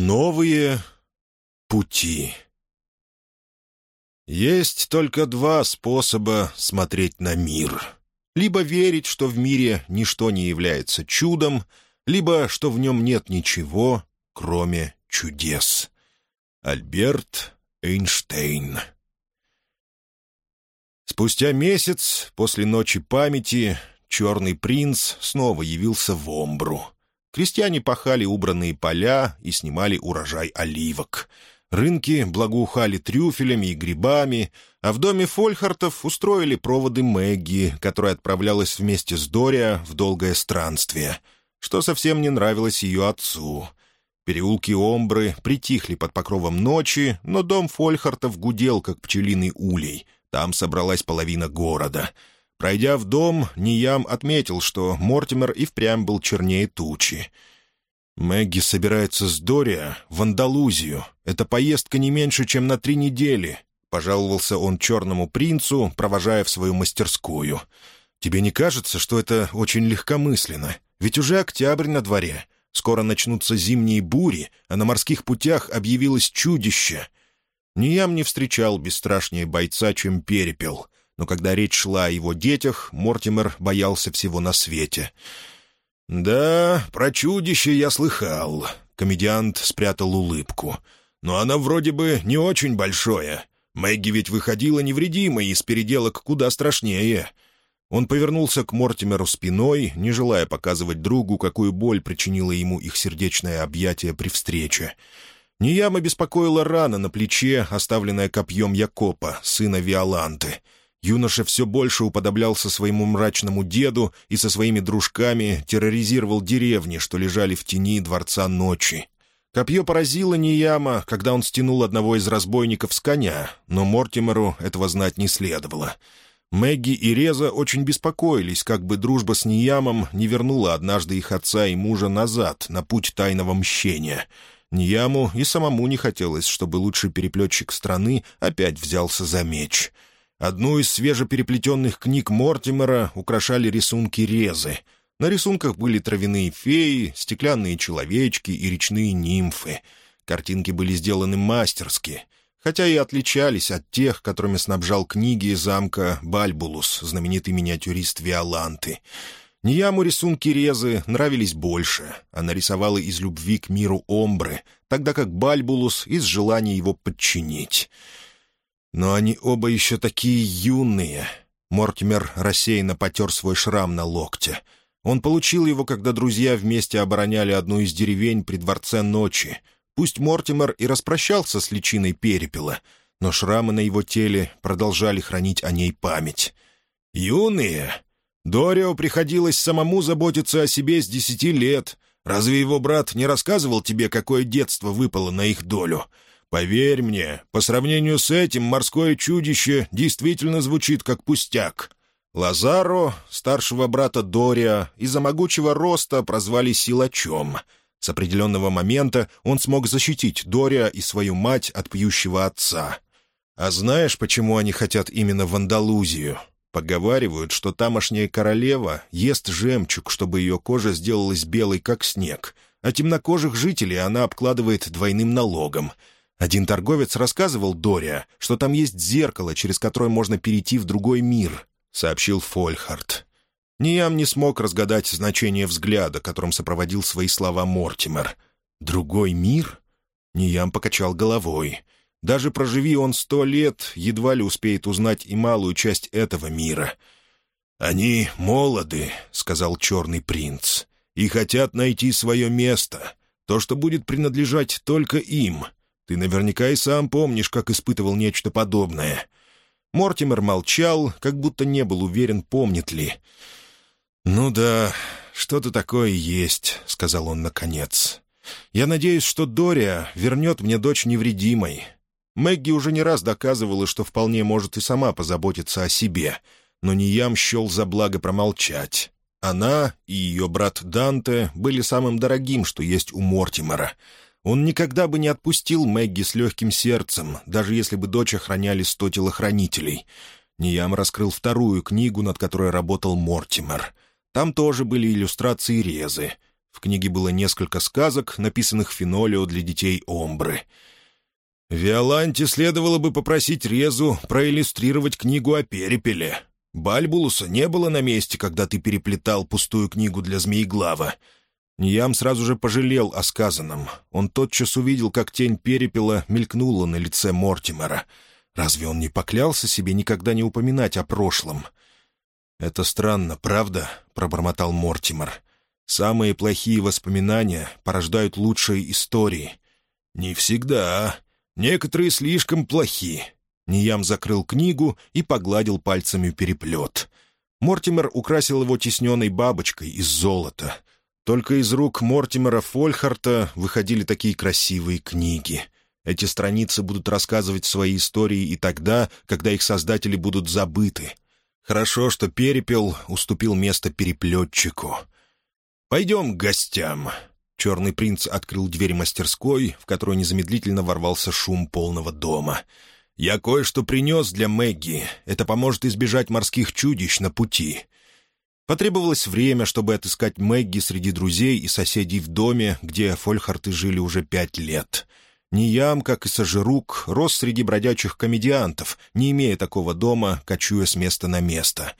Новые пути. Есть только два способа смотреть на мир. Либо верить, что в мире ничто не является чудом, либо что в нем нет ничего, кроме чудес. Альберт Эйнштейн Спустя месяц после Ночи памяти Черный принц снова явился в Омбру — Крестьяне пахали убранные поля и снимали урожай оливок. Рынки благоухали трюфелями и грибами, а в доме Фольхартов устроили проводы Мэгги, которая отправлялась вместе с Дориа в долгое странствие, что совсем не нравилось ее отцу. Переулки Омбры притихли под покровом ночи, но дом Фольхартов гудел, как пчелиный улей. Там собралась половина города — Пройдя в дом, Ниям отметил, что Мортимер и впрямь был чернее тучи. «Мэгги собирается с Дориа в Андалузию. Это поездка не меньше, чем на три недели», — пожаловался он черному принцу, провожая в свою мастерскую. «Тебе не кажется, что это очень легкомысленно? Ведь уже октябрь на дворе. Скоро начнутся зимние бури, а на морских путях объявилось чудище». Ниям не встречал бесстрашнее бойца, чем перепел — но когда речь шла о его детях, Мортимер боялся всего на свете. «Да, про чудище я слыхал», — комедиант спрятал улыбку. «Но она вроде бы не очень большое. Мэгги ведь выходила невредимой из переделок куда страшнее». Он повернулся к Мортимеру спиной, не желая показывать другу, какую боль причинило ему их сердечное объятие при встрече. Нияма беспокоила рана на плече, оставленная копьем Якопа, сына Виоланты — Юноша все больше уподоблялся своему мрачному деду и со своими дружками терроризировал деревни, что лежали в тени Дворца Ночи. Копье поразило Нияма, когда он стянул одного из разбойников с коня, но Мортимеру этого знать не следовало. Мэгги и Реза очень беспокоились, как бы дружба с Ниямом не вернула однажды их отца и мужа назад, на путь тайного мщения. Нияму и самому не хотелось, чтобы лучший переплетчик страны опять взялся за меч — Одну из свежепереплетенных книг Мортимера украшали рисунки резы. На рисунках были травяные феи, стеклянные человечки и речные нимфы. Картинки были сделаны мастерски, хотя и отличались от тех, которыми снабжал книги замка Бальбулус, знаменитый миниатюрист Виоланты. Нияму рисунки Резы нравились больше. Она рисовала из любви к миру Омбры, тогда как Бальбулус — из желания его подчинить. Но они оба еще такие юные. Мортимер рассеянно потер свой шрам на локте. Он получил его, когда друзья вместе обороняли одну из деревень при дворце ночи. Пусть Мортимер и распрощался с личиной перепела, но шрамы на его теле продолжали хранить о ней память. «Юные? Дорио приходилось самому заботиться о себе с десяти лет. Разве его брат не рассказывал тебе, какое детство выпало на их долю?» Поверь мне, по сравнению с этим морское чудище действительно звучит как пустяк. Лазаро, старшего брата Дориа, из-за могучего роста прозвали силачом. С определенного момента он смог защитить Дориа и свою мать от пьющего отца. А знаешь, почему они хотят именно в Андалузию? Поговаривают, что тамошняя королева ест жемчуг, чтобы ее кожа сделалась белой, как снег, а темнокожих жителей она обкладывает двойным налогом — один торговец рассказывал Дориа, что там есть зеркало, через которое можно перейти в другой мир, — сообщил Фольхард. Ниям не смог разгадать значение взгляда, которым сопроводил свои слова Мортимер. «Другой мир?» Ниям покачал головой. «Даже проживи он сто лет, едва ли успеет узнать и малую часть этого мира». «Они молоды», — сказал черный принц, — «и хотят найти свое место, то, что будет принадлежать только им, ты наверняка и сам помнишь, как испытывал нечто подобное». Мортимер молчал, как будто не был уверен, помнит ли. «Ну да, что-то такое есть», — сказал он наконец. «Я надеюсь, что Дория вернет мне дочь невредимой. Мэгги уже не раз доказывала, что вполне может и сама позаботиться о себе, но Ниям счел за благо промолчать. Она и ее брат Данте были самым дорогим, что есть у Мортимера — он никогда бы не отпустил Мэгги с легким сердцем, даже если бы дочь охраняли сто телохранителей. Ниям раскрыл вторую книгу, над которой работал Мортимер. Там тоже были иллюстрации резы. В книге было несколько сказок, написанных Фенолио для детей Омбры. «Виоланте следовало бы попросить Резу проиллюстрировать книгу о перепеле. Бальбулуса не было на месте, когда ты переплетал пустую книгу для Змееглава. Ниям сразу же пожалел о сказанном. Он тотчас увидел, как тень перепела мелькнула на лице Мортимера. Разве он не поклялся себе никогда не упоминать о прошлом? «Это странно, правда?» — пробормотал Мортимер. «Самые плохие воспоминания порождают лучшие истории». «Не всегда. Некоторые слишком плохи». Ниям закрыл книгу и погладил пальцами переплет. Мортимер украсил его тесненной бабочкой из золота — только из рук Мортимера Фольхарта выходили такие красивые книги. Эти страницы будут рассказывать свои истории и тогда, когда их создатели будут забыты. Хорошо, что Перепел уступил место переплетчику. «Пойдем к гостям». Черный принц открыл дверь мастерской, в которую незамедлительно ворвался шум полного дома. «Я кое-что принес для Мэгги. Это поможет избежать морских чудищ на пути. Потребовалось время, чтобы отыскать Мэгги среди друзей и соседей в доме, где фольхарты жили уже пять лет. Ниям, как и Сажирук, рос среди бродячих комедиантов, не имея такого дома, кочуя с места на место.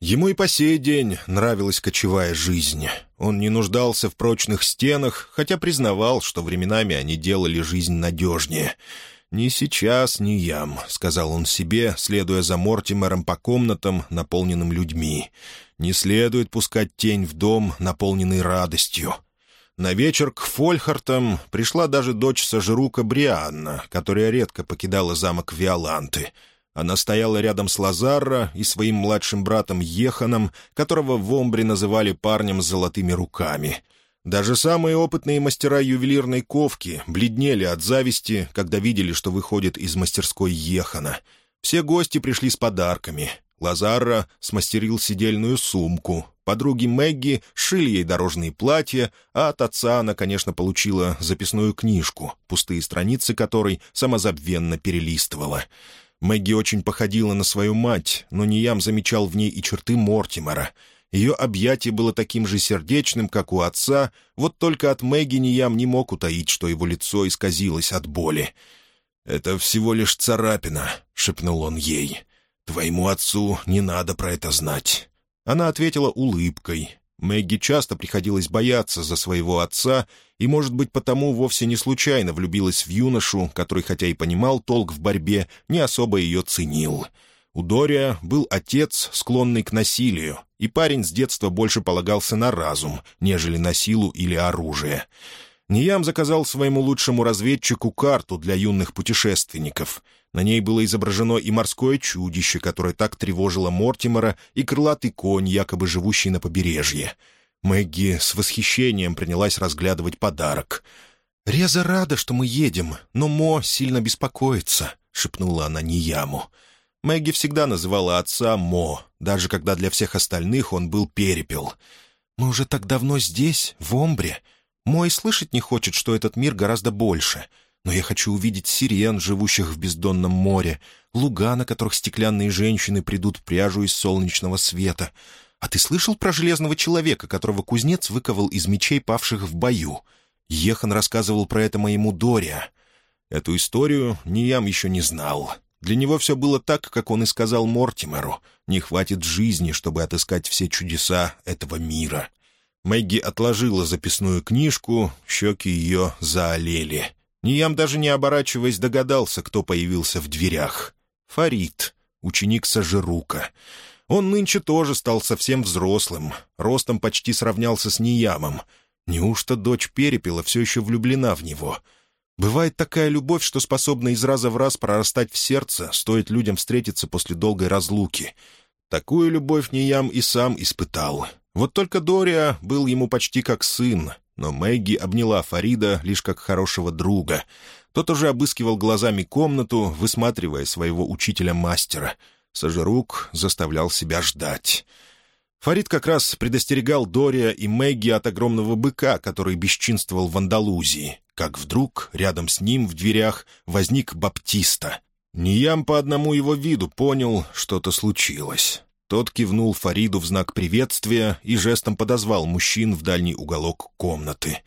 Ему и по сей день нравилась кочевая жизнь. Он не нуждался в прочных стенах, хотя признавал, что временами они делали жизнь надежнее — «Не сейчас, не ям», — сказал он себе, следуя за Мортимером по комнатам, наполненным людьми. «Не следует пускать тень в дом, наполненный радостью». На вечер к Фольхартам пришла даже дочь Сажирука Брианна, которая редко покидала замок Виоланты. Она стояла рядом с Лазарро и своим младшим братом Еханом, которого в Омбре называли парнем с золотыми руками — даже самые опытные мастера ювелирной ковки бледнели от зависти, когда видели, что выходит из мастерской Ехана. Все гости пришли с подарками. Лазарра смастерил сидельную сумку. Подруги Мэгги шили ей дорожные платья, а от отца она, конечно, получила записную книжку, пустые страницы которой самозабвенно перелистывала. Мэгги очень походила на свою мать, но Ниям замечал в ней и черты Мортимера — ее объятие было таким же сердечным, как у отца, вот только от Мэгги Ниям не мог утаить, что его лицо исказилось от боли. «Это всего лишь царапина», — шепнул он ей. «Твоему отцу не надо про это знать». Она ответила улыбкой. Мэгги часто приходилось бояться за своего отца, и, может быть, потому вовсе не случайно влюбилась в юношу, который, хотя и понимал толк в борьбе, не особо ее ценил. У Дория был отец, склонный к насилию, и парень с детства больше полагался на разум, нежели на силу или оружие. Ниям заказал своему лучшему разведчику карту для юных путешественников. На ней было изображено и морское чудище, которое так тревожило Мортимера, и крылатый конь, якобы живущий на побережье. Мэгги с восхищением принялась разглядывать подарок. «Реза рада, что мы едем, но Мо сильно беспокоится», — шепнула она Нияму. Мэгги всегда называла отца Мо, даже когда для всех остальных он был перепел. «Мы уже так давно здесь, в Омбре. Мой слышать не хочет, что этот мир гораздо больше. Но я хочу увидеть сирен, живущих в бездонном море, луга, на которых стеклянные женщины придут пряжу из солнечного света. А ты слышал про железного человека, которого кузнец выковал из мечей, павших в бою? Ехан рассказывал про это моему Дориа. Эту историю Ниям еще не знал». Для него все было так, как он и сказал Мортимеру. Не хватит жизни, чтобы отыскать все чудеса этого мира. Мэгги отложила записную книжку, щеки ее заолели. Ниям, даже не оборачиваясь, догадался, кто появился в дверях. Фарид, ученик Сажирука. Он нынче тоже стал совсем взрослым, ростом почти сравнялся с Ниямом. Неужто дочь Перепела все еще влюблена в него — Бывает такая любовь, что способна из раза в раз прорастать в сердце, стоит людям встретиться после долгой разлуки. Такую любовь Ниям и сам испытал. Вот только Дория был ему почти как сын, но Мэгги обняла Фарида лишь как хорошего друга. Тот уже обыскивал глазами комнату, высматривая своего учителя-мастера. Сажерук заставлял себя ждать. Фарид как раз предостерегал Дория и Мэгги от огромного быка, который бесчинствовал в Андалузии как вдруг рядом с ним в дверях возник Баптиста. Ниям по одному его виду понял, что-то случилось. Тот кивнул Фариду в знак приветствия и жестом подозвал мужчин в дальний уголок комнаты.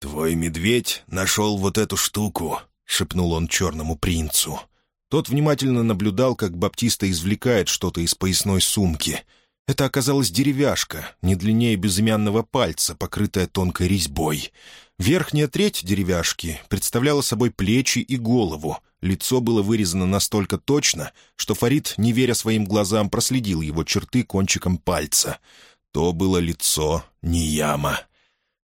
«Твой медведь нашел вот эту штуку», — шепнул он черному принцу. Тот внимательно наблюдал, как Баптиста извлекает что-то из поясной сумки. Это оказалась деревяшка, не длиннее безымянного пальца, покрытая тонкой резьбой. Верхняя треть деревяшки представляла собой плечи и голову. Лицо было вырезано настолько точно, что Фарид, не веря своим глазам, проследил его черты кончиком пальца. То было лицо Нияма.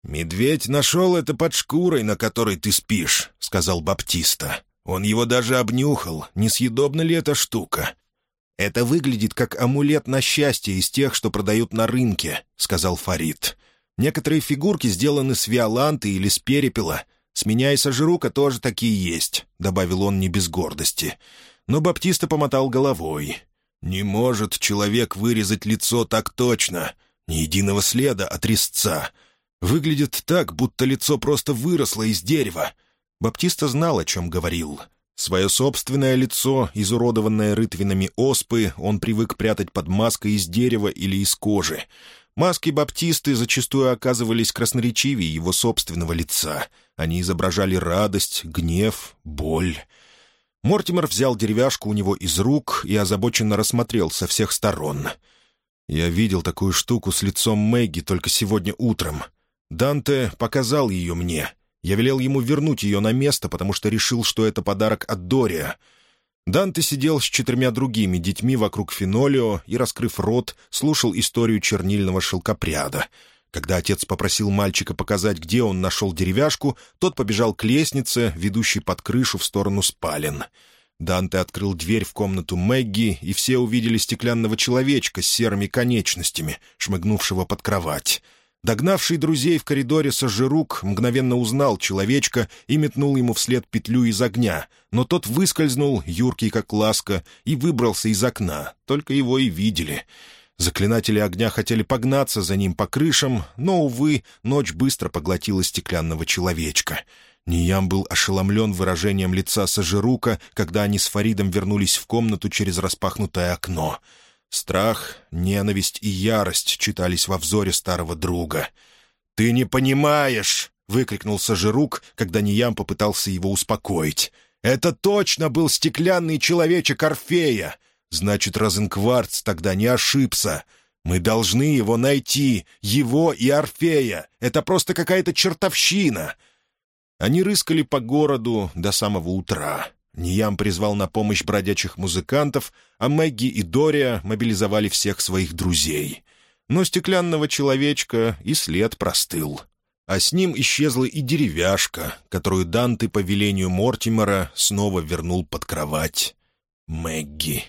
«Медведь нашел это под шкурой, на которой ты спишь», — сказал Баптиста. «Он его даже обнюхал. Несъедобна ли эта штука?» «Это выглядит как амулет на счастье из тех, что продают на рынке», — сказал Фарид. Некоторые фигурки сделаны с виоланты или с перепела. С меня и Сажирука тоже такие есть», — добавил он не без гордости. Но Баптиста помотал головой. «Не может человек вырезать лицо так точно. Ни единого следа от резца. Выглядит так, будто лицо просто выросло из дерева». Баптиста знал, о чем говорил. Свое собственное лицо, изуродованное рытвинами оспы, он привык прятать под маской из дерева или из кожи. Маски Баптисты зачастую оказывались красноречивее его собственного лица. Они изображали радость, гнев, боль. Мортимер взял деревяшку у него из рук и озабоченно рассмотрел со всех сторон. «Я видел такую штуку с лицом Мэгги только сегодня утром. Данте показал ее мне. Я велел ему вернуть ее на место, потому что решил, что это подарок от Дория». Данте сидел с четырьмя другими детьми вокруг Фенолио и, раскрыв рот, слушал историю чернильного шелкопряда. Когда отец попросил мальчика показать, где он нашел деревяшку, тот побежал к лестнице, ведущей под крышу в сторону спален. Данте открыл дверь в комнату Мэгги, и все увидели стеклянного человечка с серыми конечностями, шмыгнувшего под кровать. Догнавший друзей в коридоре Сожирук мгновенно узнал человечка и метнул ему вслед петлю из огня, но тот выскользнул, юркий как ласка, и выбрался из окна, только его и видели. Заклинатели огня хотели погнаться за ним по крышам, но, увы, ночь быстро поглотила стеклянного человечка. Ниям был ошеломлен выражением лица Сажирука, когда они с Фаридом вернулись в комнату через распахнутое окно — Страх, ненависть и ярость читались во взоре старого друга. «Ты не понимаешь!» — выкрикнул Сажирук, когда Ниям попытался его успокоить. «Это точно был стеклянный человечек Орфея! Значит, Розенкварц тогда не ошибся!» Мы должны его найти, его и Орфея. Это просто какая-то чертовщина. Они рыскали по городу до самого утра. Ниям призвал на помощь бродячих музыкантов, а Мэгги и Дория мобилизовали всех своих друзей. Но стеклянного человечка и след простыл. А с ним исчезла и деревяшка, которую Данте по велению Мортимера снова вернул под кровать Мэгги.